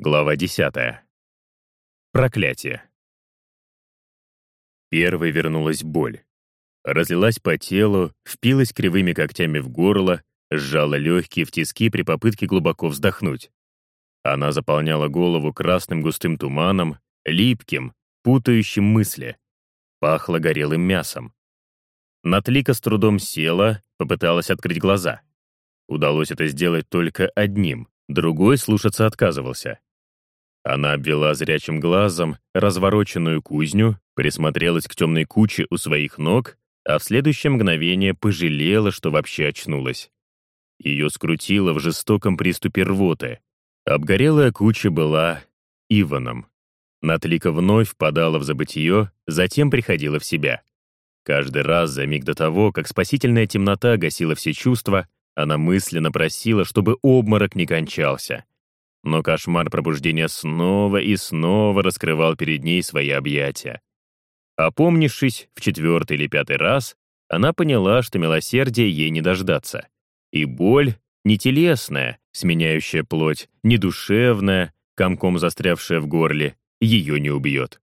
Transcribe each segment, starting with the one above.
Глава 10. Проклятие. Первой вернулась боль. Разлилась по телу, впилась кривыми когтями в горло, сжала легкие в тиски при попытке глубоко вздохнуть. Она заполняла голову красным густым туманом, липким, путающим мысли. Пахло горелым мясом. Натлика с трудом села, попыталась открыть глаза. Удалось это сделать только одним, другой слушаться отказывался. Она обвела зрячим глазом развороченную кузню, присмотрелась к темной куче у своих ног, а в следующее мгновение пожалела, что вообще очнулась. Ее скрутило в жестоком приступе рвоты. Обгорелая куча была Иваном. Натлика вновь впадала в забытие, затем приходила в себя. Каждый раз за миг до того, как спасительная темнота гасила все чувства, она мысленно просила, чтобы обморок не кончался — но кошмар пробуждения снова и снова раскрывал перед ней свои объятия. Опомнившись в четвертый или пятый раз, она поняла, что милосердия ей не дождаться. И боль, не телесная, сменяющая плоть, не душевная, комком застрявшая в горле, ее не убьет.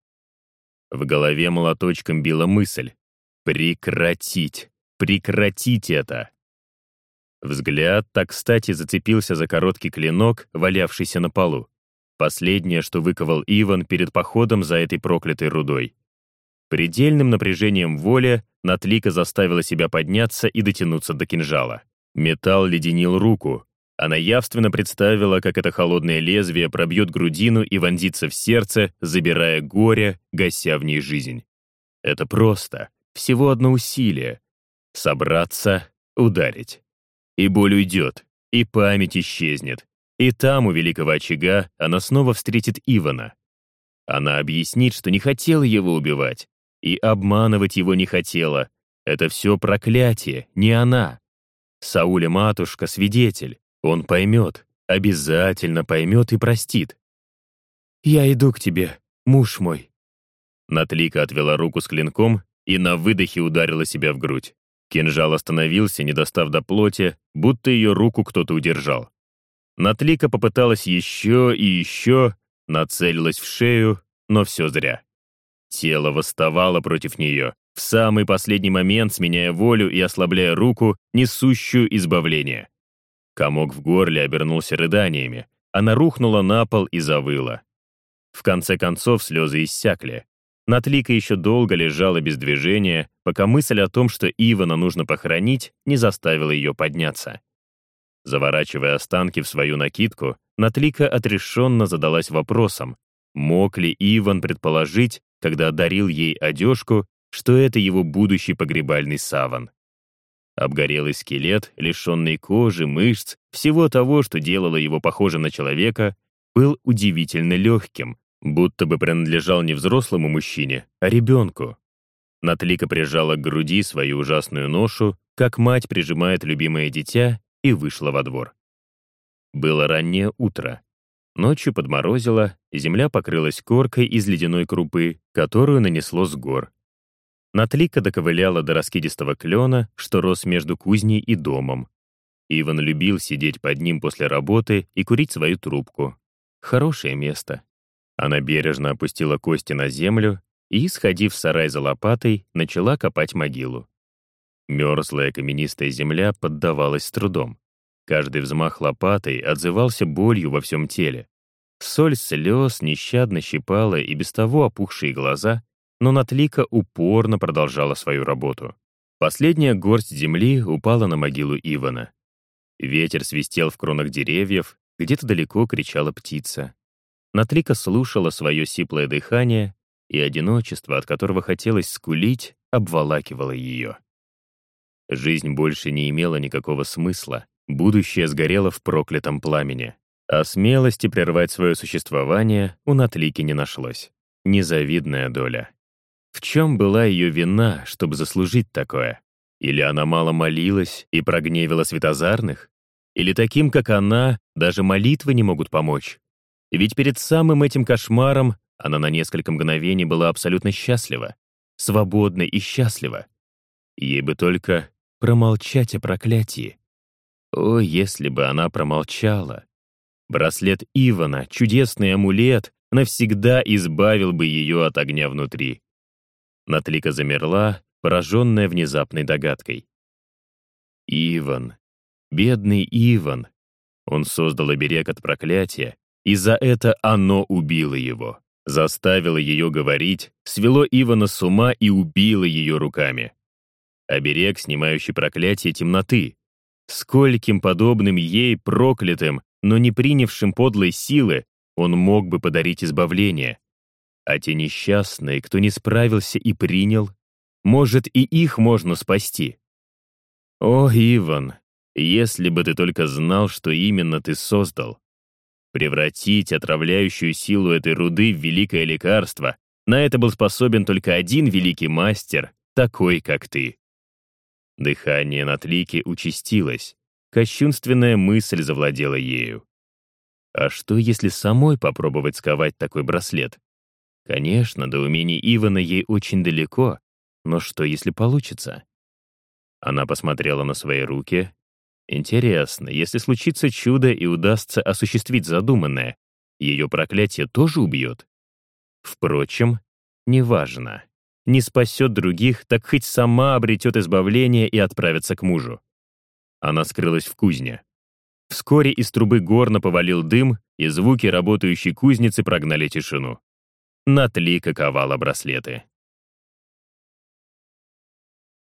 В голове молоточком била мысль «Прекратить! Прекратить это!» Взгляд так кстати зацепился за короткий клинок, валявшийся на полу. Последнее, что выковал Иван перед походом за этой проклятой рудой. Предельным напряжением воли Натлика заставила себя подняться и дотянуться до кинжала. Металл леденил руку. Она явственно представила, как это холодное лезвие пробьет грудину и вонзится в сердце, забирая горе, гася в ней жизнь. Это просто. Всего одно усилие. Собраться, ударить. И боль уйдет, и память исчезнет. И там, у великого очага, она снова встретит Ивана. Она объяснит, что не хотела его убивать, и обманывать его не хотела. Это все проклятие, не она. Сауля матушка — свидетель. Он поймет, обязательно поймет и простит. «Я иду к тебе, муж мой». Натлика отвела руку с клинком и на выдохе ударила себя в грудь. Кинжал остановился, не достав до плоти, будто ее руку кто-то удержал. Натлика попыталась еще и еще, нацелилась в шею, но все зря. Тело восставало против нее, в самый последний момент сменяя волю и ослабляя руку, несущую избавление. Комок в горле обернулся рыданиями, она рухнула на пол и завыла. В конце концов слезы иссякли. Натлика еще долго лежала без движения, пока мысль о том, что Ивана нужно похоронить, не заставила ее подняться. Заворачивая останки в свою накидку, Натлика отрешенно задалась вопросом, мог ли Иван предположить, когда одарил ей одежку, что это его будущий погребальный саван. Обгорелый скелет, лишенный кожи, мышц, всего того, что делало его похожим на человека, был удивительно легким, будто бы принадлежал не взрослому мужчине, а ребенку. Натлика прижала к груди свою ужасную ношу, как мать прижимает любимое дитя, и вышла во двор. Было раннее утро. Ночью подморозило, земля покрылась коркой из ледяной крупы, которую нанесло с гор. Натлика доковыляла до раскидистого клена, что рос между кузней и домом. Иван любил сидеть под ним после работы и курить свою трубку. Хорошее место. Она бережно опустила кости на землю и, сходив в сарай за лопатой, начала копать могилу. Мерзлая каменистая земля поддавалась с трудом. Каждый взмах лопатой отзывался болью во всем теле. Соль слез нещадно щипала и без того опухшие глаза, но Натлика упорно продолжала свою работу. Последняя горсть земли упала на могилу Ивана. Ветер свистел в кронах деревьев, где-то далеко кричала птица. Натлика слушала свое сиплое дыхание, и одиночество, от которого хотелось скулить, обволакивало ее. Жизнь больше не имела никакого смысла, будущее сгорело в проклятом пламени. А смелости прервать свое существование у Натлики не нашлось. Незавидная доля. В чем была ее вина, чтобы заслужить такое? Или она мало молилась и прогневила светозарных? Или таким, как она, даже молитвы не могут помочь? Ведь перед самым этим кошмаром она на несколько мгновений была абсолютно счастлива, свободна и счастлива. Ей бы только промолчать о проклятии. О, если бы она промолчала! Браслет Ивана, чудесный амулет, навсегда избавил бы ее от огня внутри. Натлика замерла, пораженная внезапной догадкой. Иван, бедный Иван. Он создал оберег от проклятия, и за это оно убило его. Заставило ее говорить, свело Ивана с ума и убило ее руками. Оберег, снимающий проклятие темноты. Скольким подобным ей, проклятым, но не принявшим подлой силы, он мог бы подарить избавление. А те несчастные, кто не справился и принял, может, и их можно спасти. О, Иван, если бы ты только знал, что именно ты создал. Превратить отравляющую силу этой руды в великое лекарство, на это был способен только один великий мастер, такой, как ты. Дыхание на тлике участилось. Кощунственная мысль завладела ею. А что, если самой попробовать сковать такой браслет? Конечно, до умений Ивана ей очень далеко, но что, если получится? Она посмотрела на свои руки. Интересно, если случится чудо и удастся осуществить задуманное, ее проклятие тоже убьет? Впрочем, неважно. Не спасет других, так хоть сама обретет избавление и отправится к мужу. Она скрылась в кузне. Вскоре из трубы горна повалил дым, и звуки работающей кузницы прогнали тишину. Натли ковала браслеты.